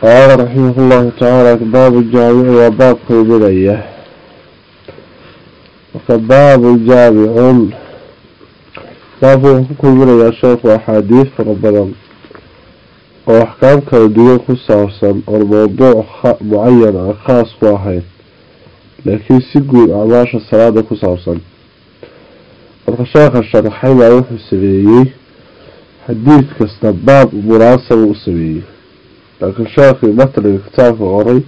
qaala raximah llahu tacaala baabu jaamici waa baabka ubadaya marka baabu jaamicun baabku wuxuu ku kulminayaa sheekhu axaadiis fara badan oo axkaam kala duwan ku saabsan oon mowduuc mucayan aan khaas ku ahayn laakiin si guud acmaasha salaada ku saabsan marka sheekha sharaxay baa wuxuu sameeyey xadiid kasta baab munaasaba u sameeyey. Laakiin sheekhii matniga kitaabka qoray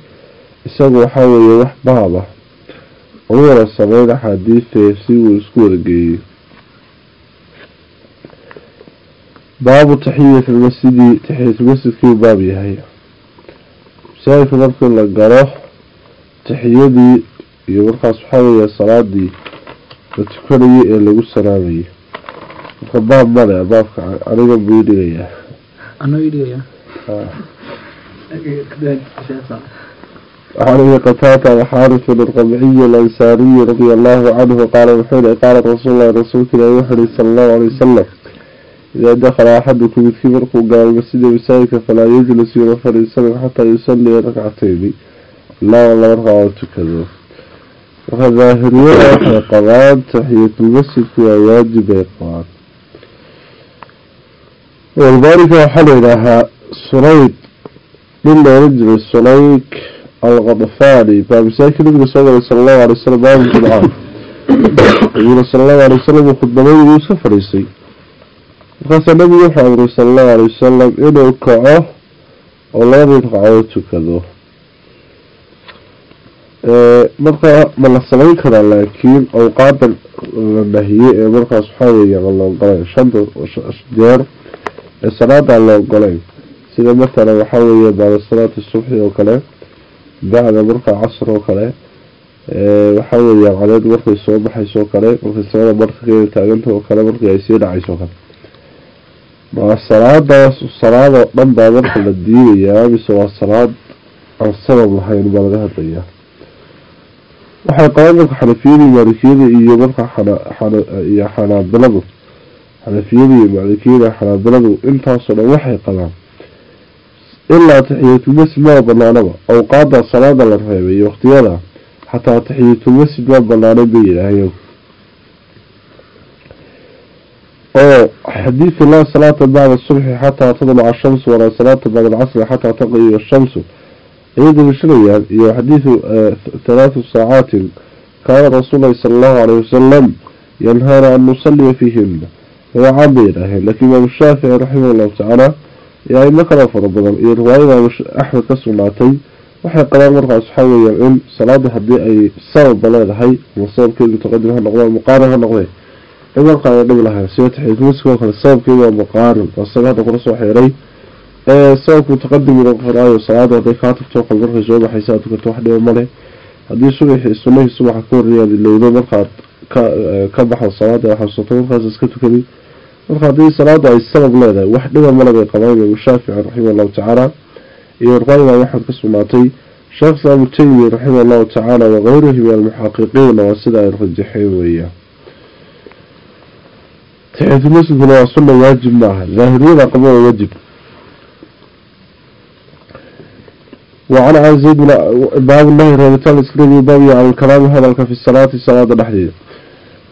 isagu waxaa weeye wax baab ah. Wada sameyn axaadiistee si uu isku wadageeyey baabu taxiyat lmasjidi taxiyatulmasjidkii baab yahay. Masaajidka markii la galo taxiyadii iyo markaas waxaa weeye salaadii la tukanayay ee lagu salaamayay marka baab male baabka aniga buu dhigayaa. وعن قتادة وحارث الربعي الأنصاري رضي الله عنه قال وحين قال رسول الله رسولك يحري صلى الله عليه وسلم إذا دخل أحدكم في مرق قال المسجد بسائك فلا يجلس يغفر السلام حتى يصلي ركعتين لا والله ركعة كذا وظاهرية قضاء تحية المسجد في واجب إقوان والبارك وحل لها سريد من رجل السليك الغضفاني فمساك النبي صلى الله عليه وسلم باب الجمعة النبي صلى الله عليه وسلم خطبه يوسف فريسي وقال النبي محمد صلى الله عليه وسلم إنه كعه والله يتقعوته كذو marka ma la samayn karaa laakiin awqaada la nahiyey ee markaas waxaa weeye aan la ogolayn shanta jeer ee salaada aan la ogolayn sida matalan waxaa weeye bacda salaati subxi oo kale bacda markaa casr oo kale waxaa weeye cadeed markay soo baxayso oo kale markay samada bartikeeda taaganta oo kale markii ay sii dhacayso oo kale. Ma salaadaas salaadoo dhan baa marka la diidayaa mise waa salaad aan sabab lahayn baa laga hadlayaa waxay qabaan marka xanafiyadii maalikiyada iyo markaa iyo xanaabiladu xanafiyada iyo maalikiyada xanaabiladu intaasoo dhan waxay qabaan ilaa taxiyatulmasjid maa banaanaba awqaada salaada la reebay iyo waqtiyada xataa taxiyatulmasjid maa banaanay bay yidhaahyo oo xadiidka laa salaata bacda subxi xataa tadlaca ashamsu walaa salaata bacda alcasri xataa taqiya ashamsu saacaatin kaana rasuul lahi sala allahu caleyhi wasalam yanhaana an nusaliya fiihina magacaan bay yidhaaheen laakiin imaamu shaafici raximah allahu tacaala iyo aimo kaloo fara badan iyo riwaaya imaam axmed ka sugnaatay waxay qabaan markaas waxaa weeyaan in salaada haddii ay sababba leedahay ama sababkeedu mutaqadim ha noqdo muqaarin ha noqdee in markaa ay dhib lahayn sida taxiyatulmasjid oo kale sababkeedu waa muqaarin asaga hadda kula soo xeeray sababka mutaqadim noqonaayo salaada hadday kaa tagto kale markay soo baxaysa aad tukato wax dhiba male haddii subaxii sunahii subaxa ka horreeyaad ilowdo markaad ka ka baxdo salaada ay xasuusato markaas iska tukadi. Marka haddii salaada ay sabab leedahay wax dhiba male bay qabaan imaamu shaafici raximah allahu tacaala iyo riwaaya imaam axmed ka sugnaatay sheekh islaamu taymi raximah allahu tacaala wakayrihi min almuxaqiqiina وعن عن زيد باب الله رابطان الاسكريم بابي عن الكلام هذا في الصلاة صلاة الحديد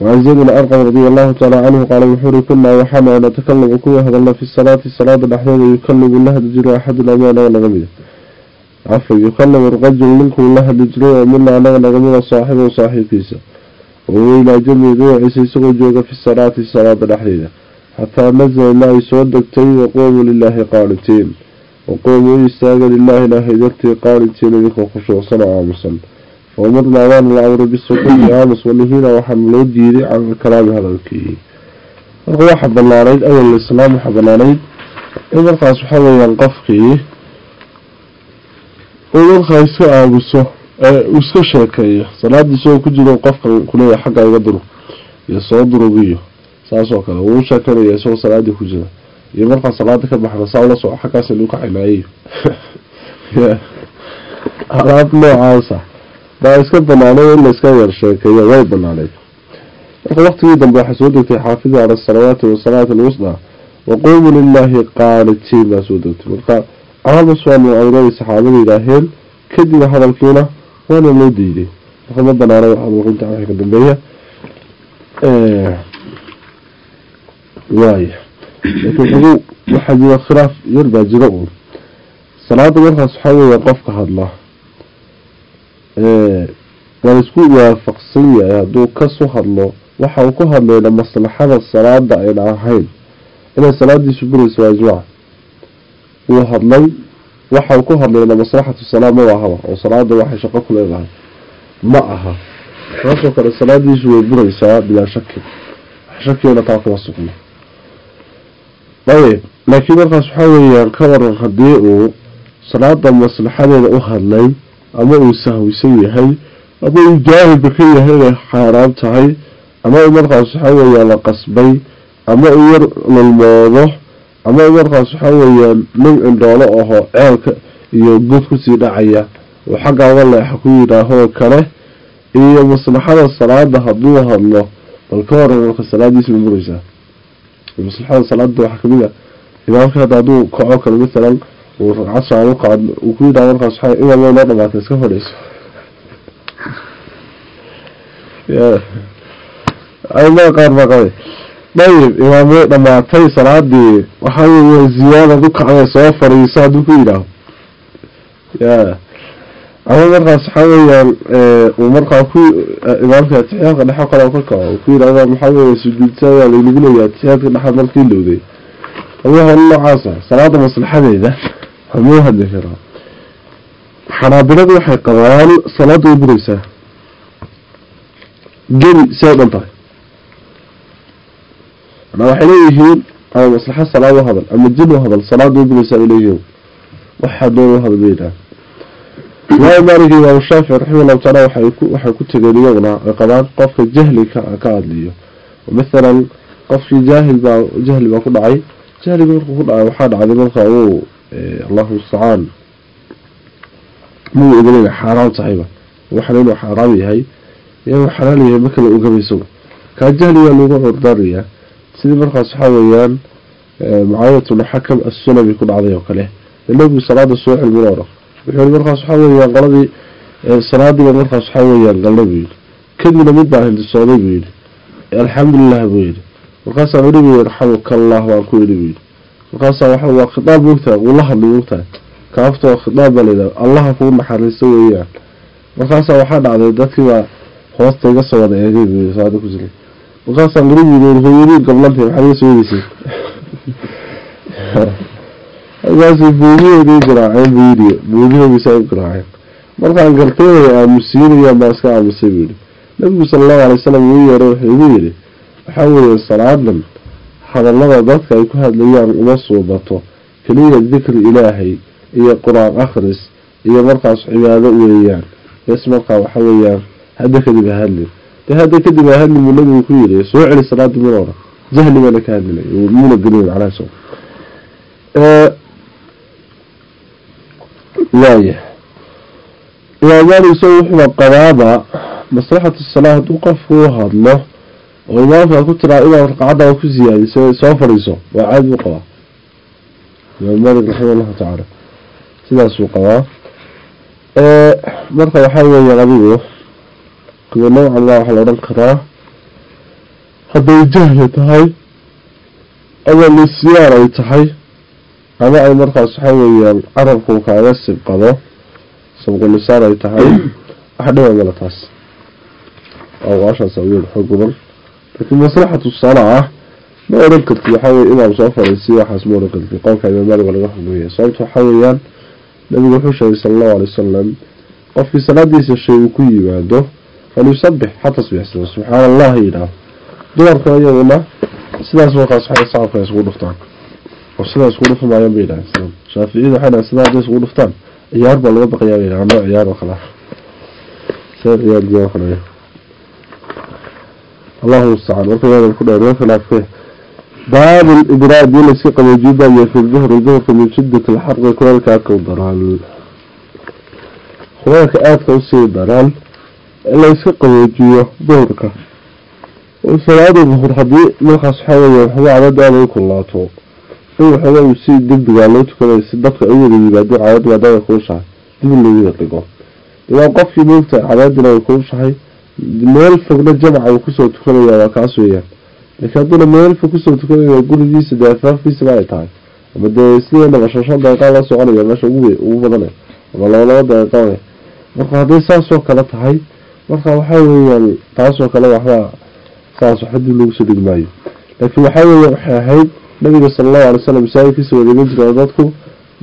وعن زيد بن أرقم رضي الله تعالى عنه قال محور كنا وحنا نتكلم كوه هذا الله في الصلاة صلاة الحديد يكلم الله دجر أحد الأمان ولا غمية عفوا يكلم الرجل منكم الله دجر ومنا أنا غمية صاحب وصاحب كيسا وإلى جمع ذو عيسى سوى في الصلاة صلاة الحديد حتى نزل الله يسودك تي وقوموا لله قانتين. وقوموا يستاغل لله إله درتي قانتين ذكو خشوع صنع عامسا ومرنا أمان الأمر بالسكون عامس والنهينا وحملوا ديري عن الكلام هذا الكي هو حب الله عليك أول الإسلام حب الله عليك إذا قاس حوى ينقفقي إذا قاس عامسه وسك شاكيه صلاة سوى كجل وقفق كلية حقا يقدره يصدر بيه saasoo kale wuu sheekanaya isagoo salaadii ku jira iyo markaa salaada ka baxda saa ula soco xaggaas lagu kaxinaayo alaab noocaasa baa iska banaanay in layska yar sheekeeyo way banaaneyd marka waqtigii dambe waxaa soo degtay xaafidu cala asalawaati wasalaati alwusdaa waquumu lilaahi qaanitiin baa soo degtay. Marka calamas waanu aynaday saxaabada yidhaaheen kadib hadalkiina waana loo diiday marka ma banaana waxaluqinta wixii ka dambeeya. Waaya laakiin waxaa jira khilaaf yar baa jira uun. Salaada markaas waxaa weeya qofka hadla. Waa la isku waafaqsan yahay hadduu kasu hadlo waxa uu ku hadlayna maslaxada salaada ayna ahayn. Inay salaadiisu burayso waa ijmaac. Wuu hadlay waxa uu ku hadlayna maslaxatu salaa ma ahaba oo salaada waxay shaqo ku leedahay. Ma aha. Taasoo kale salaadiisu way buraysaa bilaa shaki. Shakigana taa kuma sugno ayb laakiin markaas waxaa weeyaan ka waran haddii uu salaada maslaxadeeda u hadlay ama uu sahwisan yahay ama uu jaahilba ka yahay inay xaaraam tahay ama uu markaas waxaa weeyaan la qasbay ama uu yar lulmoodo ama uu markaas waxaa weeyaan nin indhoolo aho ceelka iyo god ku sii dhacaya oo xagga uga leexa ku yidhaahoo kale iyo maslaxada salaada hadduu hadlo bal ka waran marka buraysaa maslaxada salaada waxaa ka mid a imaamka hadda hadduu kaco kale masalan uu ragcad shaamo qaad uu ku yidhaha markaas waxaa imaam way noo dhamaatay iska fadhiiso aimada qaar baa qabay dayib imaam way dhamaatay salaadii waxaa weya ziyaada ku kacday soo fadhiiso hadduu ku yidhaaho ya ama markaas waxaa weeyaan uu markaa ku imaamka atixiyaadka dhexe kale ka kaco ku yidhahda maxaa weya sujuudsayaa laynagu leeyahay atixiyaadka dhexe markii lowday ama holo noocaasa salaada maslaxadeeda hamuu hadli karaa. Xanaabiladu waxay qabaan salaada way buraysaa. Geli si ay dhan tahay. Manaa waxay leeyihiin ama maslaxa salaad u hadal ama jin u hadal salaada way buraysaa bay leeyihiin. Waxaa doon u hadal bayidhaha imaam maalik iyo imaam shaafici raximahullahu taala waxay ku waxay ku tegeen iyaguna ay qabaan qofka jahli ka ka hadliyo mathalan qofkii jaahil baa jahli baa ku dhacay jahliga markuu ku dhacay waxaa dhacday marka uu allahu mustacaan muu oganayna xaaraam tahayba waxana inuu xaaraam yahay inuu xalaal yahay ma kala ogamayso kaa jahligaa lagu curdaarayaa sidii markaas waxaa weeyaan mucaawiyatuna xakam assulami ku dhacday oo kale. Nabigu salaada soo cilmin oo dhan wuxuu markaas waxaa weeyaan qoladii salaadiiba markaas waxaa weeyaan galna buu yidhi. Kadibna mid baa hindisooday buu yidhi. Alxamdulilah buu yidhi. Markaasaa weli buu yarxamuka allah baan ku yidhi buu yidhi. Markaasaa waxa waa khitaab moogtahay uu la hadlay moogtahay kaafta waa khitaab baa layidhaha allaha kuu naxariisto weeyaan. Markaasaa waxaa dhacday dadkii baa hoosta iga soo wada eegay buu yidhi salaada ku jiray. Markaasaa weli yidhi hooyadii gablantay maxaad iga soo eegeysay markaasuu buudihoodii garaaceen buu yidhi buudihoodiisa u garaaceen markaan gartay aamusiinayaan baa iska aamusay buu yidhi nabigu sala allahu alay wasalam uu yeeray wuxuu igu yidhi waxaa weeye salaadan hadallada dadka ay ku hadlayaan uma suubato. Keliya dikri ilaahay iyo qur'aan akhris iyo markaas cibaado weeyaan. Bes markaa waxa weeyaan hadda kadib ha hadlin. De hadda kadib ha hadlin buu nabigu ku yidhi soo celi salaadii hore jahli baana ka muna waaya imaam maalik isagu wuxuuba qabaaba maslaxatu salaa hadduu qofku u hadlo oo imaamka ku tiraa inaad raqcadda ku siyaadiso soo fadhiiso waa caadi buu qabaa imaam maalik raxima allahu tacaala sidaasuu qabaa marka waxaa weeyaan adigu kuwa noocan maa waxaa la odhan karaa hadday jahli tahay ama nisyaan ay tahay ama ay markaas waxaa weeyaan carabku kaaga sibqado sabqulisaan ay tahay wax dhiba mala taas. Awqaashaas awgeed xoog badan. Laakiin maslaxatu salaa ma odhan kartid waxaa weye imaam soo fadhiisiy waxaas ma odhan kartid. Qowlka imaam maalik laga xugmaya sababta waxaa weeyaan nabigu wuxuu sheegay sala allahu alay wasalam qofkii salaadiisa shay uu ku yimaado falyusabix ha tasbiixsado subxaana allah yidhaah dumarka iyaduna sidaas markaas waxay sacabka isugu dhuftaan oo sidaa isku dhufi maayaan bay yidhahdeen shaaficiyadu waxay dhahan sidaa hadday iskugu dhuftaan ciyaar baa laga baqayaa bay yidhaha noo ciyaar oo kale ah. See ciyaar diyaa kale allahu mustacaan marka yaadan ku dheer waa khilaafke baabu lidraad in layska qaboojiyo iyo fi duhri duhurka min shiddati alxarqi kuleelka aadka u daraan. Kuleelka aadka u sii daraan in layska qaboojiyo duhurka. Salaada in waxoogaa uu si degdegaa loo tukanayo si dadka u wada yimaado cadad maadaama kulushahay dib in loogu yardhigo waa qofkii moogta cadaadina ay kulushahay meel fogna jamca uu ku soo tukanaya waa kaas weeyaan. Laakiin hadduuna meel fog ku soo tukanaya gurigiisa dee afaafkiisaba ay tahay. Ama dee sideedaba shan shan daqiiqa la soconaya meesha ugu badane ama laba laba daqiiqa marka hadday saasoo kale tahay marka waxaa weeyaan taasoo kale waxba saas waxa dib lagu soo maayo. Laakiin waxaa weeye waxay ahayd نبي صلى الله عليه وسلم سائر كسوة المجرى ذاتكو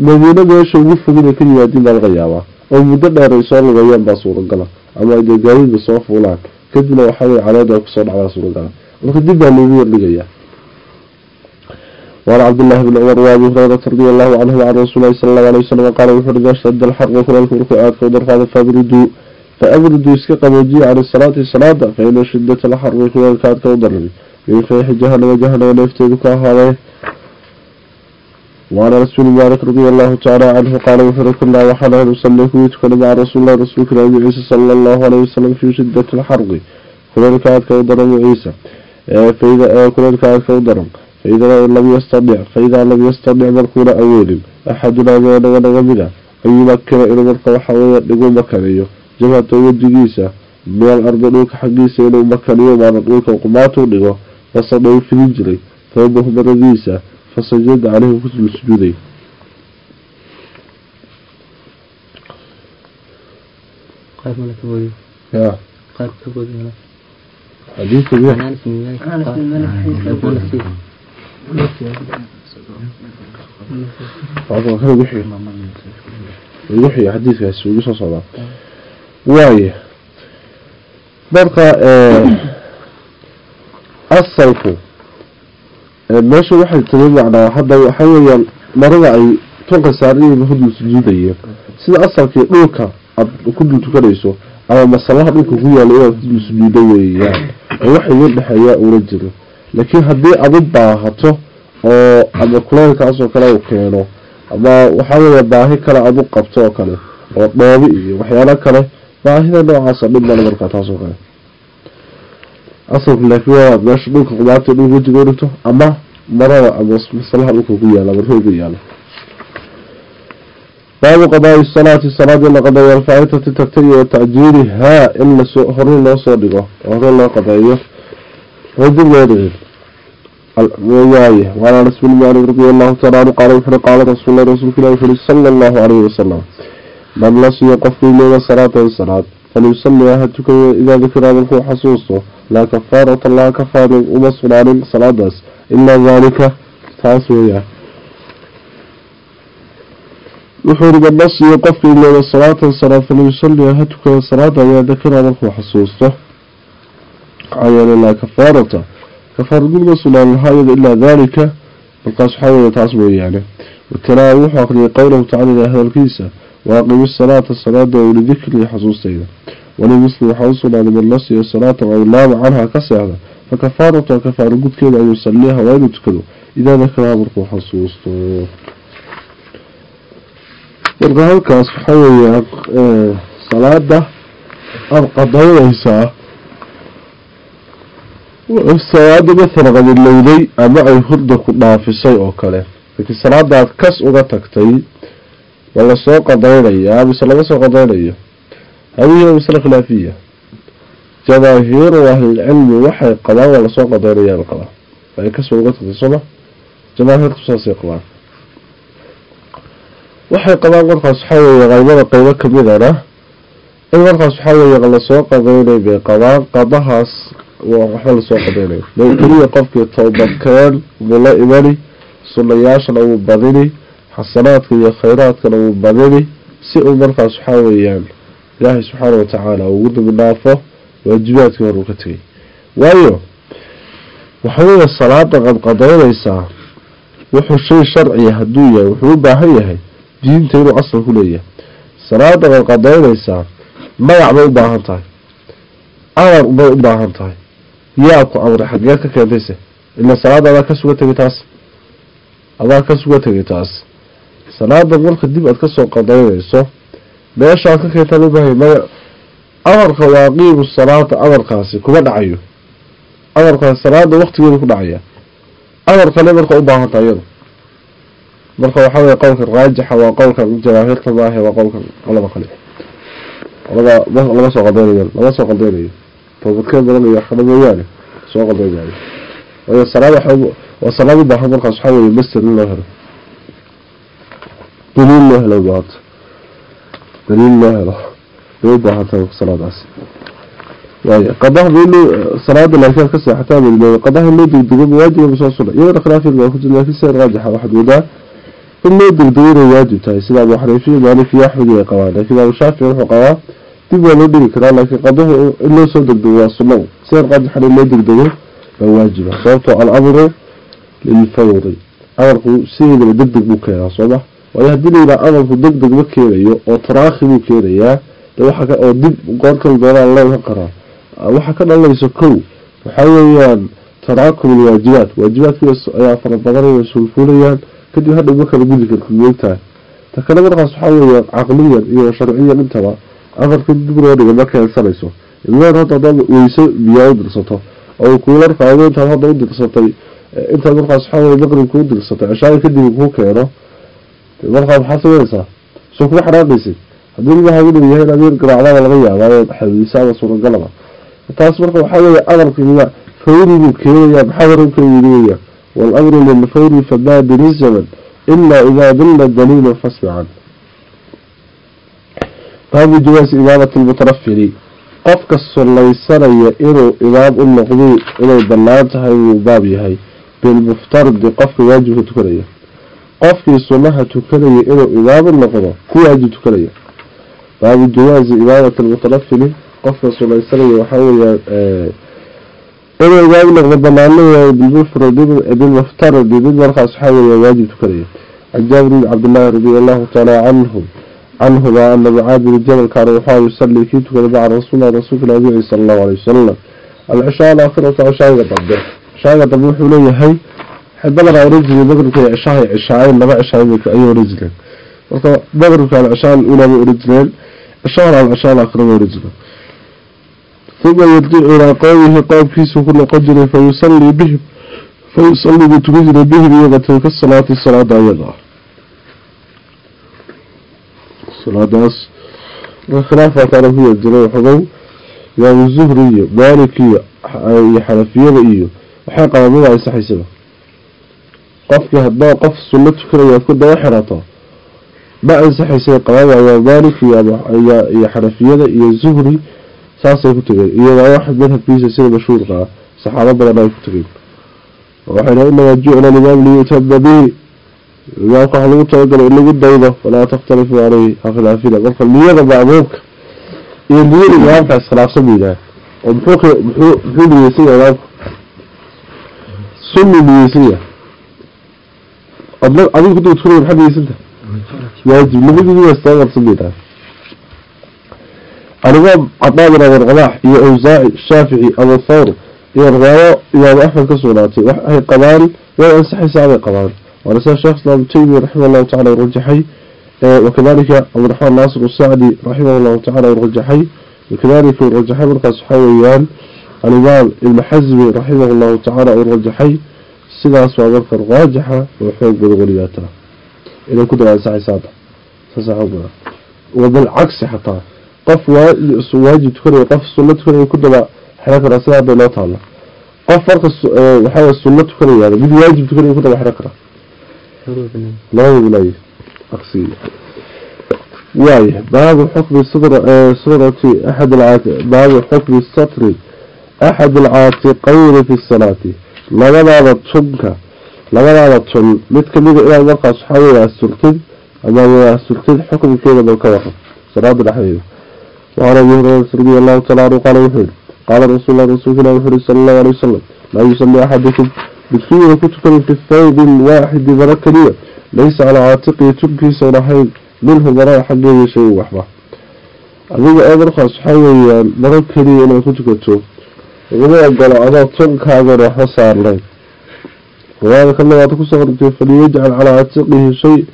مبونا بيش ونفق من كل يدين الغيابة ومددنا رسول الغيام بصورة قلع أما إذا قريب بصورة فولاك كدنا وحاول على ذلك صورة على رسول قلع وخدمنا الأمور لغيا وعلى عبد الله بن عمر وأبي هريرة رضي الله عنه وعن رسول الله صلى الله عليه وسلم قال وفرد أشد الحق وكل الفرق آت فدر فاضل فابردو فأبردو اسكق مجيء عن الصلاة الصلاة فإن شدة الحر وكل الفرق آت فدر من فيح جهنم جهنم نفتدك هذا وعن رسول مالك رضي الله تعالى عنه قال وحر كنا وحنا نصلي ويتكن مع رسول الله رسول كريم عيسى صلى الله عليه وسلم في شدة الحرب. كل الكاد كودر عيسى فإذا كل الكاد كودر فإذا لم يستطع فإذا لم يستطع مركون أول أحدنا ما نغمنا أن يمكن إلى مركو حوالي نقول مكانيه جمعة وجهيسة من الأرض نوك حقيسة إلى مكانيه ما نقولك وقماته نغو فصدوا في رجلي مرقيسة فسجد fasajada caleyhi kusla sujuuday wixii xadiidkaasi ugu soo socdaa waayo marka asalku meesha waxay tiri macnaa hadda waxa weeyaan marada ay tunka saarayeen hudul sujuudayeen sida asalkii dhulka aad ku dul tukanayso ama masalaha dhulka ku yaalla inaad ku dul sujuudo weeyaan oo wax iga dhexeeya una jiro. Laakiin haddii aad u baahato oo ama kuleylkaasoo kale uu keeno ama waxaa weeya baahi kale aad u qabto oo kale oo dhoobi iyo waxyaalo kale baahida noocaasa dhib male markaa taasoo kale asalku laakiin waa meesha dhulka qumaata dhul wejiga dhigto ama marada ama masalaha dhulka ku yaala ama rooga yaala baabu qadaai salaati salaad in la qadeeyo alfaa'itati tagtay iyo tacjiirihaa in lasoo hore loo soo dhigo oo hore loo qadeeyo oo dib loo dhigin waaye وعن انس بن مالك رضي الله تعالى عنه قال وحر قال رسول الله رسول الله وحر صلى الله عليه وسلم من نسي قف ليلة صلاة الصلاة فليصلي أهدك إذا ذكر هذا حصوصه لا كفارة الله كفار ومصر عن صلاة إلا ذلك تاسوية وحر من نسي قف ليلة صلاة الصلاة فليصلي أهدك صلاة إذا ذكر هذا حصوصه عيان لا كفارة. كفار قلنا سنان الهايد إلا ذلك. القاس حاول تعصبه يعني. والتراوح أقري قوله تعالى هذا الكيسة. وأقم الصلاة الصلاة ولذكر حصوصتين ولمثل حوصنا لمن نسي الصلاة أو لام عنها كسعنا فكفارة كفار قد كده أن يصليها وين تكده إذا ذكرها مرقو حصوصته marka halkaas waxaa weeyaa salaada aada qadaynaysaa salaada matala qadilowday ama ay hurda ku dhaafisay oo kale laakiin salaadaad kas uga ma la soo qadaynayaa mise lama soo qadaynayo hadihi waa masle khilaafiya. Jamaahiiru ahlilcilmi waxay qabaan waa la soo qadaynayaan qabaa. Ay ka soo uga tagtay sooma jamaahiirtu saasay qabaan. Waxay qabaan markaas waxaa weeye qaybada qeybo kamidana in markaas waxaa weeye la soo qadaynay bay qabaan qadahaas waxba la soo qadaynayo may keliya qofkii towbadkeen buu la imani sunayaashana wuu badini xasanaadka iyo khayraadkana wuu badini si uu markaas waxaa weeyaan ilaahay subxaana watacaala ugu dambi dhaafo waajibaadkii hor uu ka tegay waayo waxa weeye salaada qadqadaynaysaa wuxuu shay sharciya hadduu yahay wuxuu u baahan yahay diinta inuu asal ku leeyahay. Salaada qadqadaynaysaa magac bay u baahan tahay amar bay u baahan tahay yaa ku amray xageed ka keentayse. Ila salaada adaa ka suga tegay taas adaa ka suga tegay taas salaada marka dib aad ka soo qadaynayso meeshaad ka keentaan ubaahay maya amarka waaqiimu salaata amarkaasi kuma dhacayo. Amarkaas salaada waktigeeda ku dhacaya. Amar kale marka u baahanta iyadu marka waxaa weye qowlka raajixa waa qowlka jamaahirta maahe waa qowlka qolada kale. Qolada lama soo qadeynayo lama soo qadeynayo toobadkeen badan iyo waxkale mooyaane soo qadeynayo waayo salaad waa salaad u markaas waxaa weye masjid in loo helo daliil loo helo baahanta daliil loo helo. Bay u baahantay salaadaasi. Waayo qadaha inuu salaada laakiin ka seexataa bilmeeyo qadaha in loo degdego waajiba masoo sunna iyadana khilaafiyad baa ku jira laakiin sida raajixa waxaad moodaa in loo degdego inay waajib tahay. Sida abu xaniifiya maalik iyo axmed ay qabaan laakiin abu shaafici wuxuu qabaa dib waa loo dhigi karaa laakiin qadahu in loo soo degdego waa sunna. Sida raajixan in loo waayo haddii layidhaha amarku degdeg ma keenayo oo taraakhi buu keenayaa. Oo dib goorkan doonaan loo qaraa waxaa ka dhalanaysa kow waxaa weeyaan taraakum alwaajibaat waajibaadkiis ayaa fara badanaya sulfulayaan kadib hadhow ma kala gudi kartid moogtahay ta kale markaas waxaa weeyaan caqliyan iyo sharciyan intaba afarka dib loo dhiga ma keensanayso. Ilmeen hadda hadaad weyso biyaa u dirsato. Oo kuula qaado intaad hadda u dirsatay intaad markaas waxaa weye maqribka u dirsatay cishaaga kadib kuu keeno markaa maxaad sameynaysaa soo kuma xanaaqaysid haddii ilmaha u dhow yahay inaad yar garaacdaba laga yaabaa xadiisa ama suuragalaba taas marka waxaa weeye amarkiiba fawri buu keenayaa maxaa waranka weliwaya waalamru lilfawri fabaadiri zaman ilaa idaa dilla daliilu fasbican baabu jawaasi imaamati lmutarafili qofka sulaysanaya inuu imaam u noqdo inay banaan tahay wuu baab yahay bilmuftaridi qofka waajibka tukanaya qofkii sunaha tukanaya inuu imaam u noqdo ku waajib tukanaya. Baabu jawaazi imaamati lmutarafili qofka sulaysanaya waxaa weeyaan inuu imaam noqdo banaanaya bilmuftaridi mid markaas waxaa weeya waajib tukanaya. Bn cabdillaahi radi allahu taala canhu canhuma ana mucaad bn jabal kaana waxaa yusalii kii tukaday maca rasuulilah rasuulka ilahi nabici sala allahu alay wasalam alcishaa alaakhirata cishaaga dambe. Cishaaga dambe wuxuu leeyahay badan oran jiray maqribka cishahay cishaayeen laba cishaay ayay oran jireen marka maqribka alcishaa alula bay oran jireen cishahan alcishaa alaakhira bay oran jireen uma yarjicu ilaa qowmihi qowmkiisuu ku noqon jiray fayusallii bihim fayusallii buu tukan jiray bihim iyaga tilka salaati salaada ayada ah salaadaas khilaafaa kaana ku yar jiray xogow imaamu zuhri qofkii haddaa qof sunno tukanaya ku daba xirato ma ansaxaysay qabaan imaam maalik iyo xanafiyada iyo zuhri saasay ku tageen. Iyadaa wax madhabkiisa sida mashhuurka ah saxaabo badan ay ku tageen. Waxayna inamaa jucila alimaam liyutama bihi imaamka waxa lagu talagalay in lagu daydo walaa takhtalifu caleyhi ha khilaafina marka niyada maamuumka iyo niyada imaamka iskhilaafsan baydahay oo muxuu niyeysan yahay imaamku? Sunni niyeysan maxaad niyeysanta waajib labadiiba waa istaga qarsan baydahay alimaam cadaa bin abilqabaax iyo awsaaci shaafici abu thawr iyo riwaayo imaamu axmed ka sugnaatay waxay qabaan way ansaxaysaa bay qabaan waana sida sheekh islaam taymiya raximah allahu tacala rajaxay wakadalika cabdiraxmaan naasir usacdi raximah allahu tacala rajaxay wakadalika uu rajaxay markaas waxaa weeyaan alimaam ibni xasmi raximah allahu tacala uu rajaxay sidaas waa marka raajixa oo xoog badan weligaatana inay ku daba ansaxaysa hadda saasa xoog badan xataa. Qof waajib tukanaya qof sunno tukanaya ku daba xiran karaa sida hadda loo taalla qof marka waxaa sunno tukanaya mid waajib tukanaya ku daba xiran karaa labada bilaaye aqsi waaye baabu xukmi surati axad baabu xukmi satri axad alcaatiqayni fi salaati لغلاب تنك لغلاب تن متك ميد إلى المرقى صحابي السلطين. أما هو السلطين حكم كيدا بالكوحة صلاة الحبيب وعلى رسول الله صلى الله عليه وسلم لا يصلي أحدكم بسوء كتكم في الثوب الواحد بركبية ليس على عاتقه تبكي سورحين منه براء حقه يشيء وحبه أبيه أبرخ أصحابي مركبية لما كتكتو iguma ogolo adoo tunkaagana waxba saarnayn riwaayada kalena waad ku soo qortay faliyajcal calaa catiqihi shay.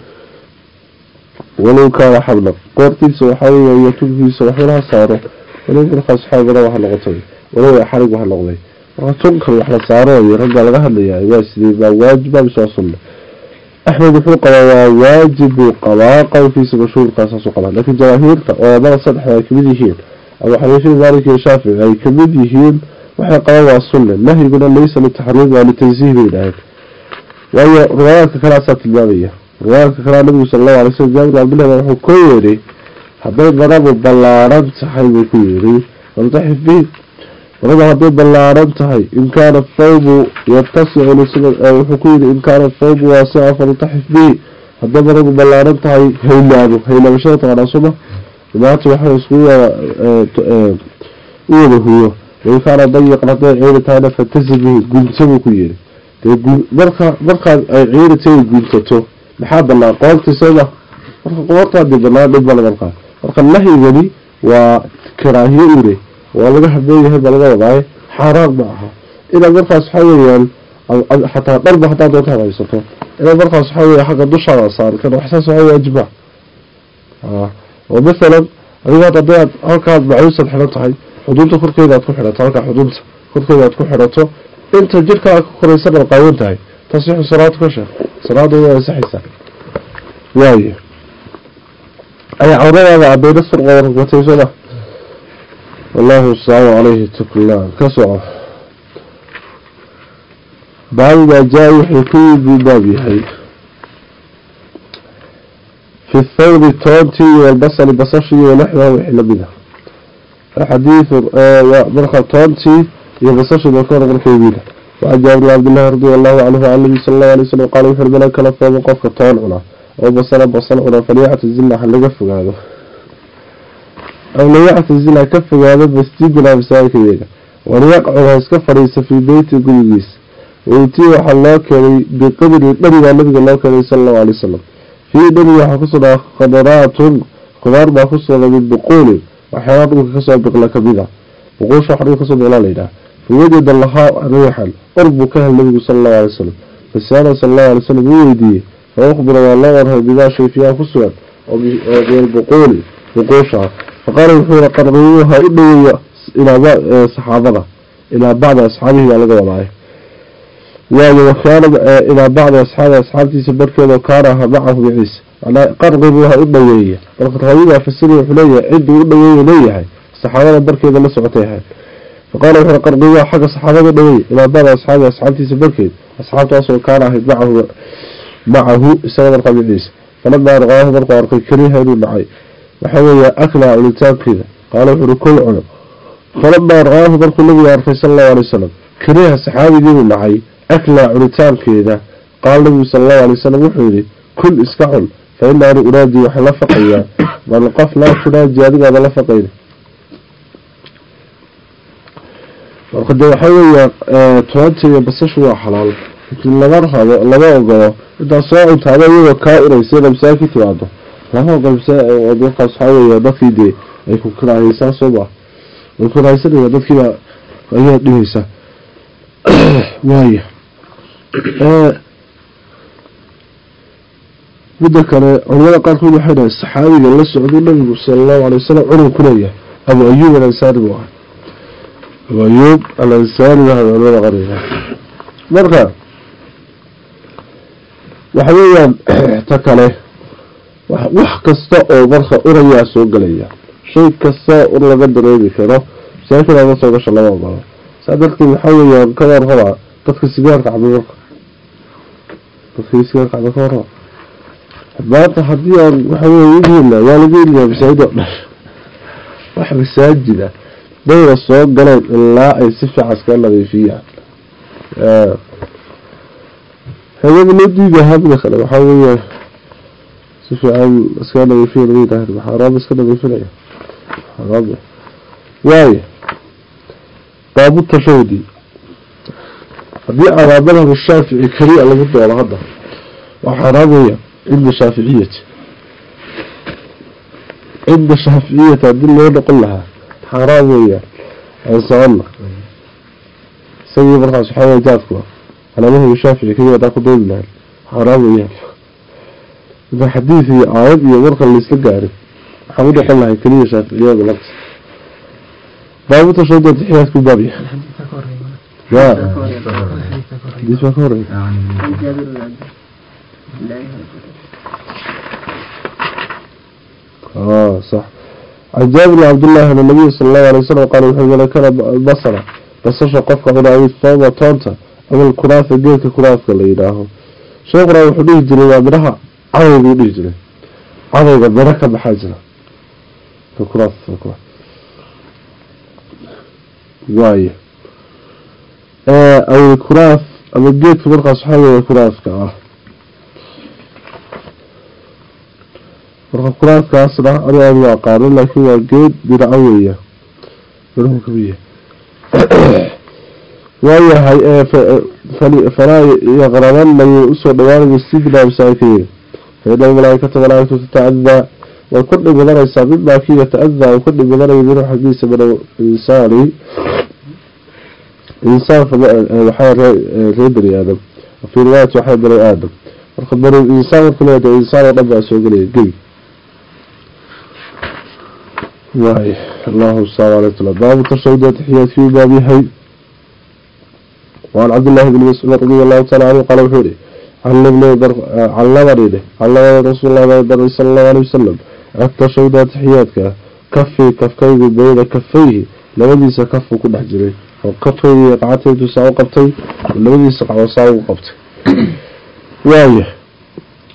Walow kaana xabla qoortiisa waxaa weya iyo tunkiisa waxbana saaro. Walow markaas mara ha noqotay. Walow xarig ha noqday. Marka tunkan wax la saaro iyo ragga laga hadlayaa waa sidee baa waajiba mise waa sunna axmed wuxuu qabaa waa waajib qabaa qowlkiisa mashhuurkaasaasu qabaa laakiin jawaahiirta olamada saddexda ay ka mid yihiin. Abu xaniifa maalik iyo shaafici ay ka mid yihiin waxay qabaan waa sunna nahyiguna laysa litaxriim waa litansiih bay dhaheen waayo riwaayaadka kalaasaa tilmaamaya riwaayaadka kalea nabigu sala allahu alay slam jaabir cabdillahi wuxuu ku yidhi hadday maradu ballaaran tahay buu ku yidhi. Waltaxif bihi maradu hadday ballaaran tahay in kaana thawbu yatasicu wuxuu ku yidhi in kaana thawbu waasica faltaxif bihi hadday maradu ballaaran tahay haylaabo haylaabashada taqaanaa suma maanta waxa isku u wada huyo wain kaana dayiqan hadday ciiri tahayna fatasi bihi gunto buu ku yidhi marka markaad ay ciiritay guntato maxaa banaan qoortiisada marka qoortaadii banaan dhib male markaa marka nahyigani waa karaahiye ure. Waa laga habeenyahay ba laga wadaaye xaaraan ma aha inaad markaas waxaa weyaan xataa dharba haddaad doonta ad haysato inaad markaas waxaa wey xagga dushaada saartan waxsaas waa waajiba oo masalan adigaad hadday aad halkaad xidhan tahay xudunta korkeeda aad ku xidhato halkaa xudunta korkeeda aad ku xidhato inta jirkaa ka koraysana qaawan tahay. Tasixu salaatu ka sheek salaada waa ansaxaysaa waayo ay cawradaada cadeyna surqooda rugmatay sooma wallahu mustacaan caleyhi tuklaan ka soco baabimaa jaa wuxuu ku yimid baab yahay. Fi thawbi toontii walbasali basashii wanaxwaha wixii la mid ah xadiidu marka toontii iyo basashii bakora markaydiina وعن جابر بن عبد الله رضي الله عنه عن النبي صلى الله عليه وسلم قال وحر من كلا فوق قفك طون عنا أو بصل بصل عنا فليعة الزنا حل قفك هذا أو ليعة الزنا كفك هذا بستيد بلا بسائك يجا وليقع اسكفر في بيت قليس ويتي وحلاك بقدر النبي النبي الله كان صلى الله عليه وسلم في نبي حقصنا خضرات خضار ما خصنا من waxyaabaa dhulka ka soo biqla ka mid ah. Wuquusha waxa dhulka ka soo biqlaa la layidhaha fawajada lahaa ruuxan or buu ka hel nabigu sala allahu alay wasalam fasaala sala allahu alay wasalam wuu weydiiyey faukhbira waa la warhay bidaa shayfiyaa ku sugan oo minalbuquuli buquusha faqaala wuxuu yihi qarribuuha u dhoweeya ilaa saxaabada ilaa bacdi asxaabihi baa laga wadaay waayo wakaana ilaa bacdi asxaabi asxaabtiisa barkeeda kaana ahaa macahu maciisa qarqibu ha u dhaweeye balka raawigaa ah fasiri wuxuu leeyahay cidduu u dhaweeyu leeyahay. Saxaabada barkeeda la socotay ahayd faqaala wuxuui qarqibuha xagga saxaabada dhaweeye ilaa baad asxaabi asxaabtiisa barkeed. Asxaabtaasoo kaana ahayd macahu macahu isaga markaa miciisa falamaa raqaahu markuu arkay kariha inuu dhacay. Waxaa weeye aklaa cunitaankeeda qaala wuxuui kol cuno. Falamaa raqaahu markuu nabiga arkay sala allahu alay wasalam kariha saxaabigii inuu dhacay aklaa cunitaankeeda qaala nabigu sala allahu alay wasalam wuxuu yidhi kul iska cun fainaani uraaji waxaan la faqayaa bal qof laa turaaji adigaada la faqayna marka dee waxaa weeyaan tumaanta iyo basashu waa xalaal laakiin lama rabo lama ogolo intaa soo cuntaada iyadoo kaa uraysa masaakin timaado lama ogolo markaas waxaa weeya dadkii dee ay ku karaahaysaa soo maa way karaahaysanaya dadkiiba ayaa dhibeysa waaya midda kale culimada qaarkood waxay dhahay saxaabiga la socduu nabigu sala allahu alay wasalam cunug ku leeyahay. Abu ayuub alansaari buu ahay abu ayuub alansaari baa culimada qarniga marka waxa weeyaan ta kale wax kasta oo marka urayaa soo gelaya shay kasta ur laga dareemi karo saakinaada soo gasha laba ogolo saa darteed waxaa weeyaan ka war horaa dadka sigaarka caba marka. Dadka sigaarka caba ka warhora maanta haddii aan waxa idiina waa laga heliyaa masaajid oo dhan. Wax masaajida dayda soo galeen ilaa ay si fiican iskaga nadiifiyaan. Hagada loo diiday habda kale waxaa weeye si fiican iskaga nadiifiya laga yidhaahdo. Maxaaraam iska nadiifinaya. Xaraam waayo baabu tashahudi haddii madhab shaafici keliya lagu doono hadda waa xaraam weya cinda shaaficiyati cinda shaaficiyati haddii loo noqon lahaa حرام ويا أنصارنا سيد مرخص حوالي جاتكوا أنا مهم الشافعي كذا تاخذ دول الله حرام ويا إذا حديثي عاد يا مرخص اللي استقارب حمد يقول لها كلية شافعية بالعكس باب تشهد تحيات كبابي يا حديث فكوري لا آه صح عن جابر بن عبد الله ان النبي صلى الله عليه وسلم قال وحي كان بصره بصشه قفك هنا اي صوبه تونتا ama kuraafa geedka kuraafka la yidhaaho sheekuna wuxuu dhihi jiray waa midhaha cadow buu dhihi jiray cadowga midho ka baxaa jira kuraaf waayo awkuraaf ama geedka markaas waxaa weeya kuraafka ah ورخ كاسرة أنا أبو أقار الله كما قيد بلا أوية ورهم كبية وإيه هاي فلا يغربان من يؤسوا دوار بالسجن بسعيكين فإذا الملائكة ملائكة تتعذى وكل مدر يسابق ما فيه يتأذى وكل مدر يدير حديث من الإنسان الإنسان فالحياة غيبر آدم وفي رواية وحيد بني آدم ورخ الإنسان كل يدعو إنسان ربع سوق لي واي الله صلى عليه وسلم باب التشهد تحيات في بابي هي وعن عبد الله بن مسعود رضي الله تعالى عنه قال وحوري علمني بر علمني له علمني رسول الله بر صلى الله عليه وسلم التشهد تحياتك كفي كفكي بين كفيه لبديس كف كل حجري وكفي قعتي تساو قبتي لبديس قعوساو قبتي وايه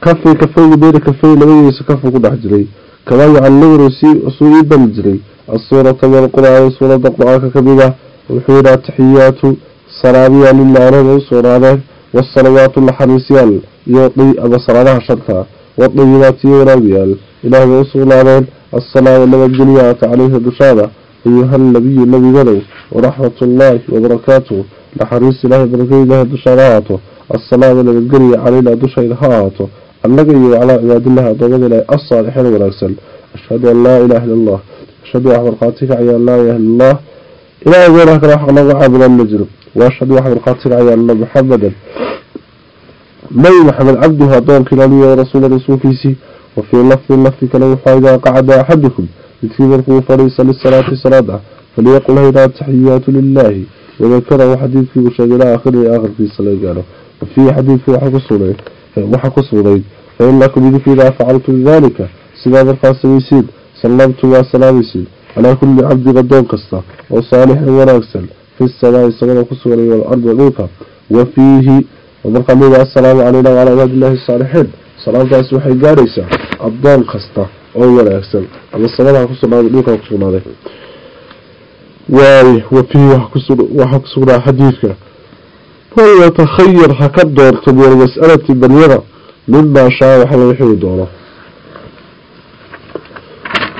كفي كفي بين كفي لبديس كف كل حجري kamaa yucallimnii suu ii bari jiray asuurata min alqur'aani suuradda qur'aanka ka mid ah wuxuu yidhi ataxiyaatu salaabiya lilaanada u sugnaadeen wasalawaatu naxariisyaal iyo salaadaha shanta wadayibaat iyo wanaagiyaal ilaah bay u sugnaadeen assalaamu nabadgelyaat calayha dushaada ayuhanabiyu nabigadow waraxmatullaahi wabarakaatuh naxariis ilaahay barakadiilaha dushaada ha ahaato assalaamu nabadgeliya calayna dushayda ha ahaato النبي على عباد الله ضمن الله الصالحين والأرسل. أشهد أن لا إله إلا الله. أشهد أن أحمد عيا لا إله إلا الله. إله غيرك راح الله عابد النجر وأشهد أحمد قاتل عيا الله محمدا. نبي محمد عبده دون كلامي ورسول رسول كيسي وفي لفظ لفظ كلام فإذا قعد أحدكم. يتكبر فريس للصلاة صلاة فليقل هنا التحيات لله. وذكره حديث في وشهد آخر آخر في الصلاة قاله وفي حديث في waxa ku sugnayd fa inakum idinku idaa facaltum daalika sidaa markaa samaysiin sallamtu waa salaamaysiin calaa kulli cabdin addoon kasta oo saalixin wanaagsan fi samaai isagada ku sugnay walardi dhulka wa fiihi markaa leeya assalaamu calayna wacalaa cibaadillahi saalixiin salaamtaasi waxay gaaraysaa addoon kasta oo wanaagsan ama samada kusugnaaday dhulka kusugnaaday waay wa fiihi waxaa kusugnaa xadiidka falyatakhayar ha ka doorto min almas'alati baryada mima shaa waxa laga xiri doono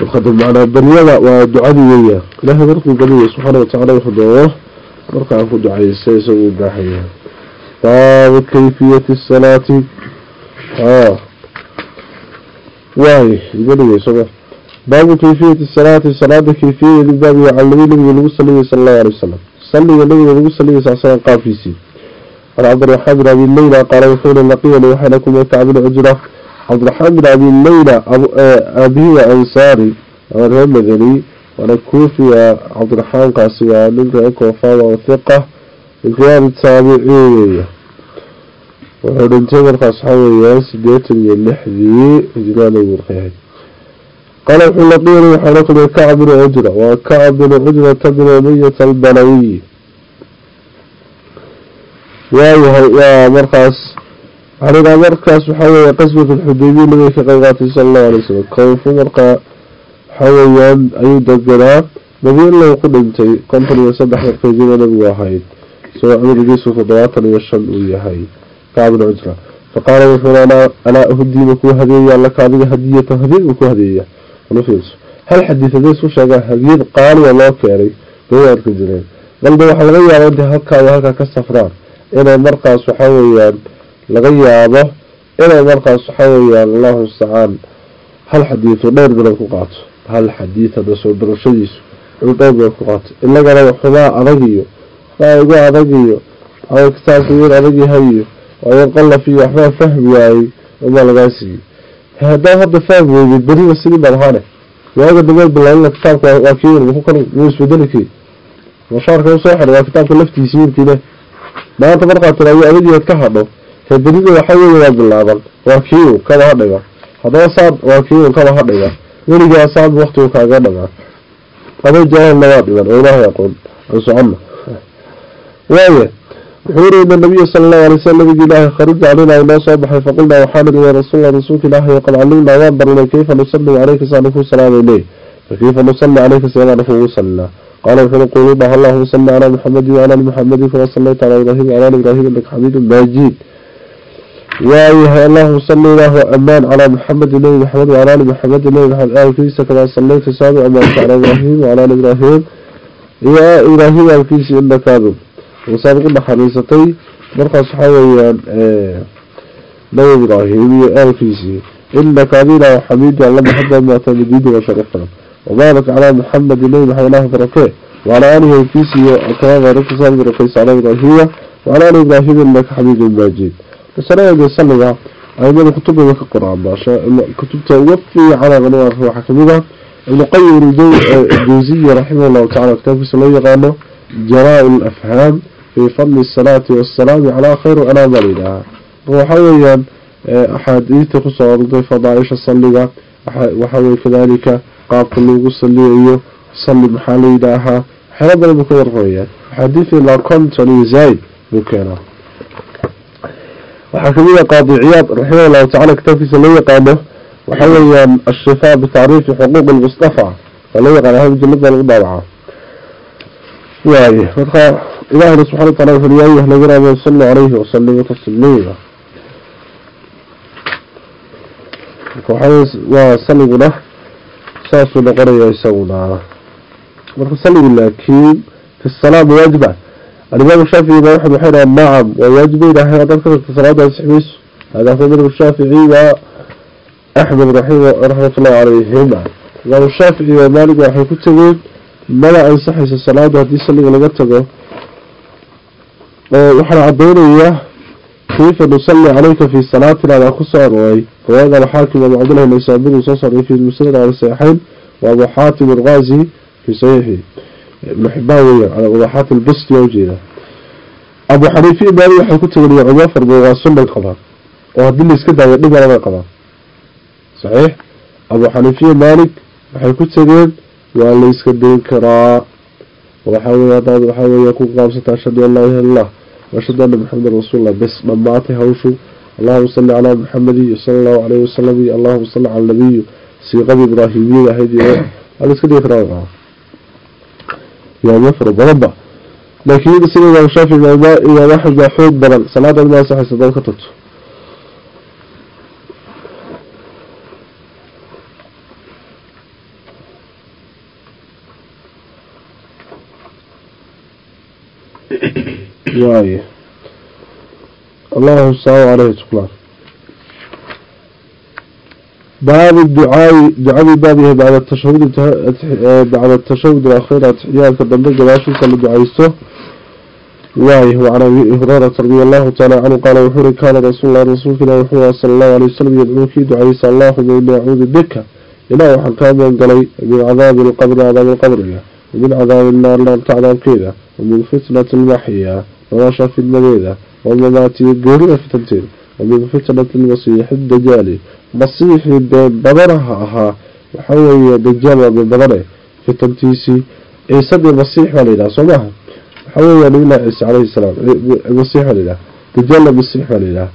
marka macnaa baryada waa ducadii weeyaan ilaahay markuu bariya subxaana watacaala wuxuu doono markaa ku ducaysa isagu u baahan yahay baabu kayfiyati salaati اه واي يقول سبح باب كيفية الصلاة صلاة كيفية الباب يعلمين النبي صلى الله عليه وسلم صلي النبي صلى الله عليه وسلم قال في سي عن عبد الرحمن بن ابي الليلى قال وحول لقيني وحنكم وكعب العجرة عبد الرحمن بن ابي الليلى أبو ابي انصاري غير مدني وانا كوفي عبد الرحمن قاسي من رأيك وفاضة وثقة القيام التابعية wuxuu dhintay markaas waxaa weeyaan sideetan iyo lixdii hijraan ay warqayahay qala wuxuu la qiilay waxaa la kulmay kacab binu cujra waa waayahay yaa markaas. Aniga markaas waxaa weeye qaswatu lxudaybiya nabiga ka qayb qaatay sala allahu alay wasalam kawfu markaa waxaa weeyaan ayuu deganaa. Nabi illow ku dhintay konton iyo saddex markay jira nabigu ahayd. Soo amirgiisu toddobaatan iyo shan uu yahay. Kacbin cujra faqaala wuxuuri alaa uhudiima kuu hadeeya laka adiga hadiyad hadiyadbu ku hadeeya unafiirso hal xadiid haddii isku sheegaa hadiyad qaaliya loo keenay bay arki jireen. Balde waxaa laga yaabaa intay halkaa iyo halkaa ka safraan inay markaas waxa weeyaan laga yaabo inay markaas waxa weeyaan allahu mustacaan hal xadiid oo dhowr bilood ku qaato. Hal xadiid hadda soo barashadiisu uu dhowr bilood ku qaato. Ilagana xubaa adagiyo waxbaa adag iyo waxbaa kitaabka yar adag yahayiyo waayo qallaf iyo waxbaa fahmi waayey unbaa lagaa siiyey haddaa hadda fahmi weyday beriba sidii baad ahaane waaga dambeed bilaabina kitaabka waa kii warba ku kal wuu isbedeli kii mushaarka u soo xidhay waa kitaabka laftiisi wiilkiile maanta markaad tirayo adigiiad ka hadho hebelida waxa weeye waa bilaaban waa kiiu kaba hadhiga haddaba saad waa kiiu kaba hadhiga weligaa saad waktigu kaaga dhamaa adoo jaahilna waa dhiban oo ilaahay aqoon. Aan soconna waaya wuxuu yiri ina nabiya sala allahu alay slam nabigi ilaahay kharija caleyna inoo soo baxay faqulnaa waxaan iri yaa rasuul allah rasuulka ilaahay qad calimnaa waan barinay kayfa nusalli caleyka saanu ku salaamayne fakayfa nusalli caleyka seebaanu kugu sallinaa قال القلوب اللهم صل على محمد وعلى محمد كما صليت على إبراهيم وعلى إبراهيم إنك حميد مجيد. يا أيها الله صلي الله أمان على محمد النبي محمد وعلى آل محمد النبي محمد. آل كيسة كما صليت سابع أمانك على إبراهيم وعلى آل إبراهيم. يا إبراهيم آل كيسة إنك آمن وسابق بحريصتي مرقى صحابيا آه، نبي إبراهيم آل كيسة إنك آمن حميد وعلى محمد ما تنبيد وشرفنا. وبارك على محمد إليه حوله بركه وعلى آله وكيسه وكما ركز صلى الله عليه وسلم. وعلى آله إبراهيم لك حبيب مجيد. السلام عليكم أيضا كتب لك القرآن. باشا كتبت وفي على غنوة وحكمها المقيم الجوزي رحمه الله تعالى. كتاب السلام يقال جراء الأفهام في فضل الصلاة والسلام على خير وعلى ذلك وحويا آه، أحاديث خصوصا فضائش الصلاة وحوي كذلك qaabka loogu saliyayo salli maxaa la yidhaahaa? Waxyaala badan buu ka warqonayaa xadiid ilaa konton iyo zaayid buu keenaa. Waxaa ka mid ah qaadi ciyaad raximah allahu tacala kitaabkiisa loo yaqaano waxa weeyaan ashifaa bitacriifi xuquuq lmustafa oo loo yaqaano ha mujalladaa lagu daabaca waaye marka ilaahina subxana wa tacala wuxuuri yaayuh nagaraabo sallu calayhi wasallimu tasliima. Waxaa waa saliguna ساسو لقرية يسونا ونصلي لكن في الصلاة واجبة الإمام الشافعي ما يحب حينها نعم وواجبة إذا حين تنفذ في الصلاة يسحبس هذا هو من الشافعي وأحمد رحيم رحمه الله عليهما. الإمام الشافعي ومالك وحين كنت تقول ملا أنصحي الصلاة هذه الصلاة لقد تقول. وحنا عدونا إياه. Kayfa nusalli calayka fi salaatina baa ku soo arooray riwaayada alxaakim abu cabdillahi naysaburi soo saaray fi musnad al saxiixayn wa abu xaatim alghazi fi saxiixi ibnu xibaan weeyaan abu xaatim albusti waa ujeeda abu xaniifi imaami waxay ku tegeen cumar farbo waa sunnay qabaan. Oo haddii la iska daayo dhib labay qabaan. Saxiix. Abu xaniifiya maalik waxay ku tegeen waa la iska karaa. Waxaa qaabsata ashhadu an laa ilaha ashhadu anna maxamedan rasuulullah bes dhammaatay hawshu allahuma salli calaa muxamedi sala allahu calayhi wasalam iyo allahuma salli cala nabiyi siiqadii ibraahimiyada ahayd iyo waa la iska dayn karaa yaama fara badanba laakiin sida imaam shaafi imaam axmed baa xoog badan salaada ma وايه الله سبحانه عليه تقلال باب الدعاء دعاء بابه بعد التشهد بعد التشهد الأخير تحيات الضمن جلاشي صلى دعايسته وايه وعن أبي هريرة رضي الله تعالى عنه قال وحوري كان رسول الله رسول الله وحوري صلى الله عليه وسلم يدعوك دعايس اللهم إني أعوذ بك. إله حكام قلي من عذاب القبر عذاب القبر ومن عذاب النار لا تعذاب كذا ومن فتنة المحيا ونشا في المدينة والممات يقولون فتنتين ومن فتنة المسيح الدجال مسيح بدرها أها وحوي دجال وبدره فتنتيسي عيسى المسيح وليلا صباحا حوي نبينا عيسى عليه السلام المسيح وليلا دجال المسيح وليلا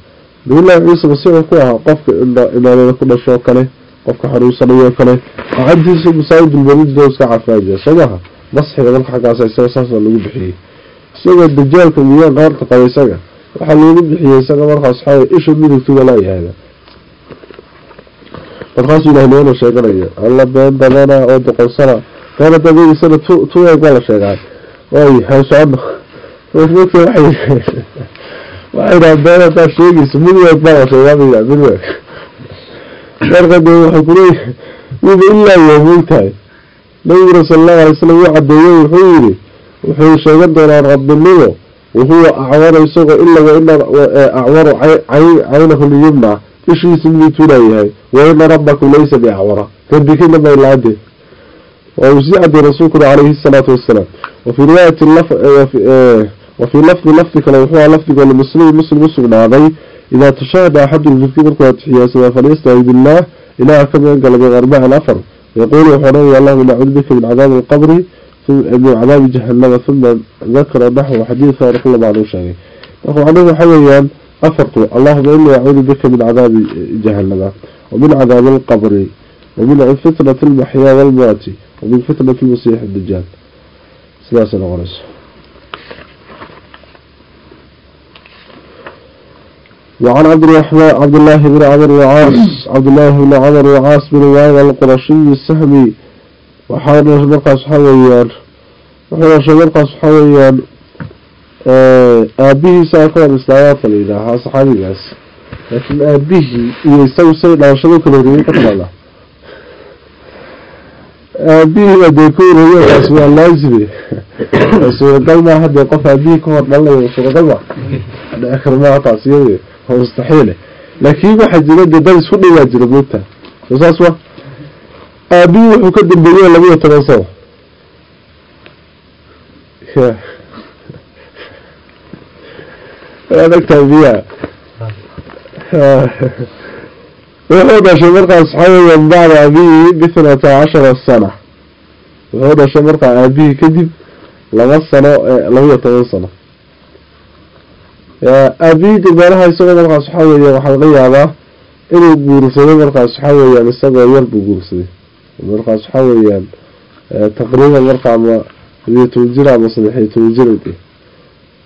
نبينا عيسى المسيح كوها قفك إنا لنا كنا شوكله قفك حروسنا يوكله وعندي مساعد المولد دوسك عفاجة صباحا masxiga marka xaggaas isaga saasa lagu bixiyey isagoo dajaalka miyaa qaarka qaba isaga. Waxaa loogu bixiyey isaga markaas waxaa isha midigtuga laayahay markaasuu ilahay noona sheeganaya. Alla been badana oo doqonsana been dabegisana tuweeg baa la sheegaa way hay socono waxay dhaha been hadaa sheegaysa midweeg baa la sheegaa baya midweeg marka de waxay kuleeyahay wiba ilaa waa moogtahay nabiguna sala allahu alay slam uu cadeeyey wuxuu yidhi wuxuu sheegan doonaa rabbinimo wahuwa acwara isagoo ila acwaru caynahu lyumna ishiisu miduuna yahay waina rabbakum laysa biacwara kadikina maylaade waa uu sii cadiyey rasuulkuna calayhi salaatu wasalaam wafii riwaayati wafii lafdi lafdi kale wuxuu aha lafdiga limuslimi muslim usugnaaday idaa tashahada axadum jirki markuu atixiyaasada falyastahid billaah ilaah ka magan gala biqarbaan afar. Yaquulu wuxuu odhanaya allahuma nacuudu bika min cadaabi alqabri من عذاب جهنم ثم ذكر نحو حديث رسول الله بعد شيء وعنه حويا أفرق اللهم إني أعوذ بك من عذاب جهنم ومن عذاب القبر ومن فتنة المحيا والموت ومن فتنة المسيح الدجال. سلاسة الغرس. وعن عبد الرحمن عبد الله بن عمرو العاص عبد الله بن عمرو العاص بن وائل القرشي السهمي waxaa markaas waxa weeyaan wuxuu dhashay markaas waxa weeyaan aabihiisa aan ka wada islaamaanka la yidhaahaa saxaabigaas. Laakiin aabihii iyo isagu say dhalashado kala horreeyay ka timaada aabihii dee ka horreeyay kaasi waa laazimi suuragal maa haddee qof aabihii ka hor dhalanaya suuragal ma dhici karo maaha taas iyadii oo mustaxiile laakiin waxaa jira dee dad isku dhowaa jira moogta soo saas wa aabihii wuxuu ka dambeeyey laba iyo toban sano. Adagtahay biyaha wuxuu dhashay markaas waxaa weya bacda aabihii bithnata cashara sana. Wuxuu dhashay markaa aabihii kadib laba sano labaiyo toban sano. Aabihii dabeeraha isagoo markaas waxaa weya waxaa laga yaabaa inuu guursaday markaas waxaa weyaan isagoo yar buu guursaday markaas waxaa weyaan taqriiban markaa ama labiyo toban jir ama saddexiyo toban jir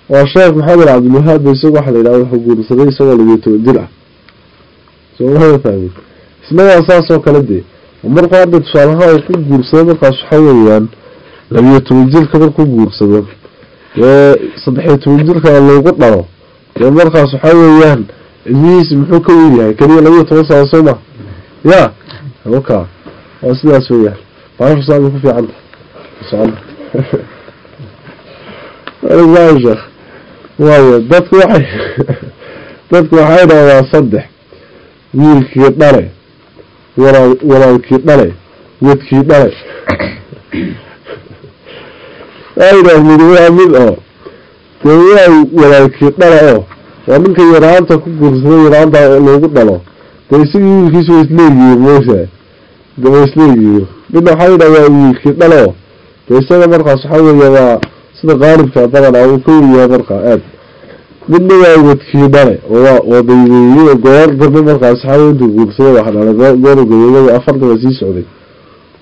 waa sheekh maxamed cabdilwahaab isagu waxa la yidhaha wuxuu guursaday isagoo labiyo toban jir ah soomahada fahmin isna waa saas oo kale dee. Markuu hadda tusaalahaan ku guursado markaas waxa weeyaan labiyo toban jirka markuu guursado dee saddexiyo toban jirka loogu dhalo dee markaas waxaa weeyaan cilmihiisi muxuu ka wen yahay? Keliya labiyo toban sano soo ma? Ya halkaa waa sidaas weeyaan. Baasha saabay ku fiicanta socon. Sheekh. Waayo dadku waxay dadku waxay dhahdaa saddex. Wiilkii dhale walaa walaalkii dhale wadkii dhale aydah mid waa mid oo dee waa walaalkii dhale oo waa ninka yaraanta ku guursaday yaraanta loogu dhalo. Dee isagii wiilkiisa way isleeyihiin moogtahay de isleeyihiin midna waxaa yidhaha waa wiilkii dhale oo dee isaga markaas waxaa weeya waa sida qaalibka badanaa uu ka weriyaa markaa aada midna waa wadkii dhale oo waa odayweeye goor dambe markaas waxaa intuu guursaday wax dhalay goor gabeeyada afartan waa sii socday.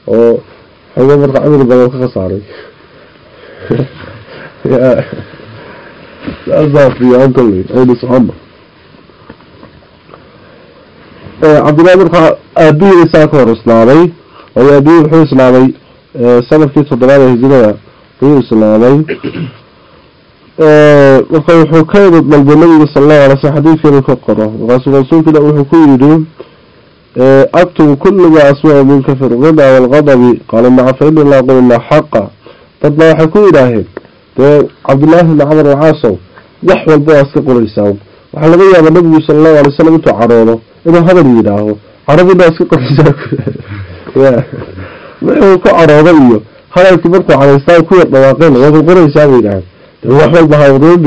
Oo xooga marka cimri badan ka khasaaray saasaa fiican kolley aynu socono cabdillahi markaa aabihii isaa ka hor islaamay waayo aabihii wuxuu islaamay sannadkii toddobaad ee hijirada ayuu islaamay marka wuxuu ka imid dalbay nabiga sala allahu alay slam xadiidkeenu ka qoro. Markaasuu rasuulkiina wuxuu ku yidhi aktubu kulli maa minka fi lgida waalgadabi qaala naca fa ini laa qul ilaa xaqa dadna waxay ku yidhaaheen dee cabdullaahi bni camar alcaasow wax walba waa iska qoraysaa. Waxaa laga yaabaa nabigu sala allahu alay slam intuu cadhoodo inuu hadal yidhaaho carabina qoraysaa wuxuu ku. Cadhooda iyo. Hadalkii markuu cadaystaa ku yar dhawaaqeen waad qoraysaa bay yidhaaheen wax walba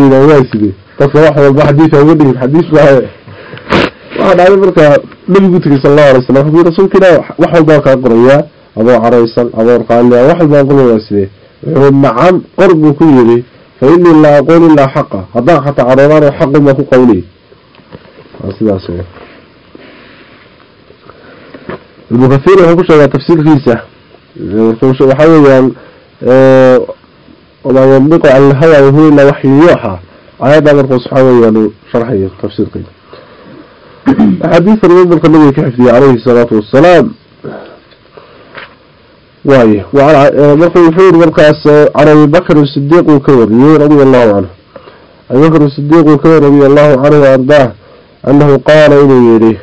yidhaaheen waa sidee dadka wax walba xadiis uga dhigin xadiis baa waxaa dhacday markaa nabigu tegay sala allahu alay slam wuxuu ilaah wax walbaa kaa qorayaa adoo caraysan adoo qaaliya wax walbaa qoraya sidee wuxuu nacam qor buu ku yidhi fa inii laa aquul ilaa xaqa haddaan xataa caroodaan xaqin baa ku qawliy sidaas ibnu kathiir wuxuu ku sheegaa tafsiirkiisa. Waxaa weeyaan wamaa yandiqu can ilhawa wahuwa ilaa waxyu yuuxa aayaddaa markaas waxaa weeyaan sharxayo tafsiirkeeda. Axaadiista nabad marka nabiga ka xifdiyey calayhi salaatu wassalaam. Waaye marka wuxuu yiri markaas can abi bakr sidiiq uu ka wariyey radia allahu canhu abi bakr sidiiq uu ka wari radia allahu canhu ardaah anahu qaala inuu yihi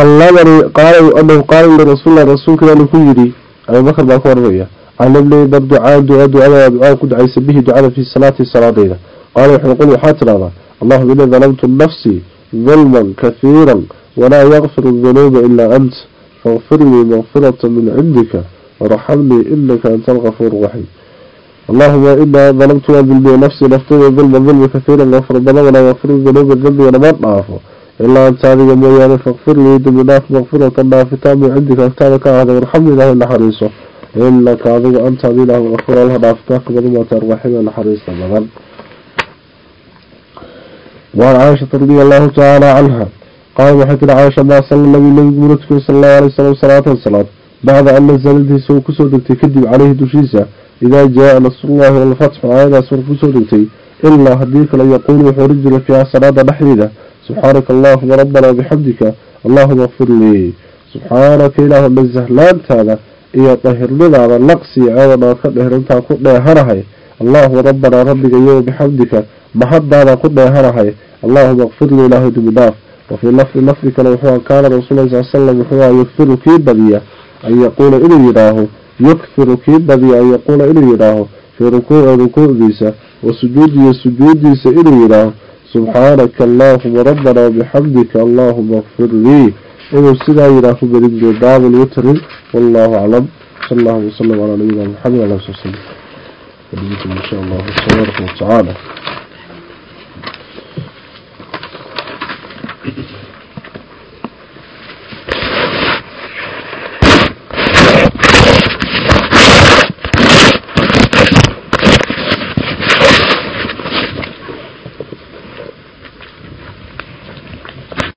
الله بني قال أنهم قال لرسول الله رسول كذا لكيري أنا ما خرب أكون ريا أنا اللي بدعاء دعاء دعاء كنت عايز به دعاء في الصلاة الصلاة ذي قال إحنا نقول حتى هذا الله بنا ظلمت نفسي ظلما كثيرا ولا يغفر الذنوب إلا أنت. فاغفر لي مغفرة من عندك ورحمني إنك أنت الغفور الرحيم. اللهم إنا ظلمت نفسي نفسي ظلما ظلما كثيرا. غفر الله ولا يغفر الذنوب الذنب ولا ما اعرفه نعرفه إلا أنت هذه مويانا فاغفر لي دمناف مغفرة نافتا من عندك أكتابك هذا وارحمني له إلا حريصه إنك هذه أنت هذه له غفر الله نافتاك بما ترحم إلا حريصه مغن وعن عائشة رضي الله تعالى عنها قال وحكي عائشة ما صلى النبي النبي مرتك صلى الله عليه وسلم صلاة والصلاة بعد أن نزلته سوى كسودك كذب عليه دشيسة إذا جاء نصر الله والفتح وعيدا سوى كسودك إلا هديك لن يقول وحرج لك يا صلاة نحيدة سبحانك اللهم ربنا بحمدك. اللهم اغفر لي. سبحانك إله لا هذا إيا طهر لنا على اللقسي عيدا كده رنتا كده هرهي. اللهم ربنا ربك يوم بحمدك. هذا كده هرهي. اللهم اغفر لي له دمداف وفي لفظ لفظ كان وحوى كان رسول الله صلى الله عليه وسلم يكثر كيب بدية أن يقول إلي يراه. يكثر كيب بدية أن يقول إلي يراه. في ركوع ركوع ديسة وسجود سجود ديسة إلي يراه. سبحانك اللهم ربنا وبحمدك اللهم اغفر لي. إذا سنا يراه بريم جداب الوتر. والله أعلم. صلى الله وسلم على نبينا محمد وعلى الله وسلم إن شاء الله والصلاة ورحمة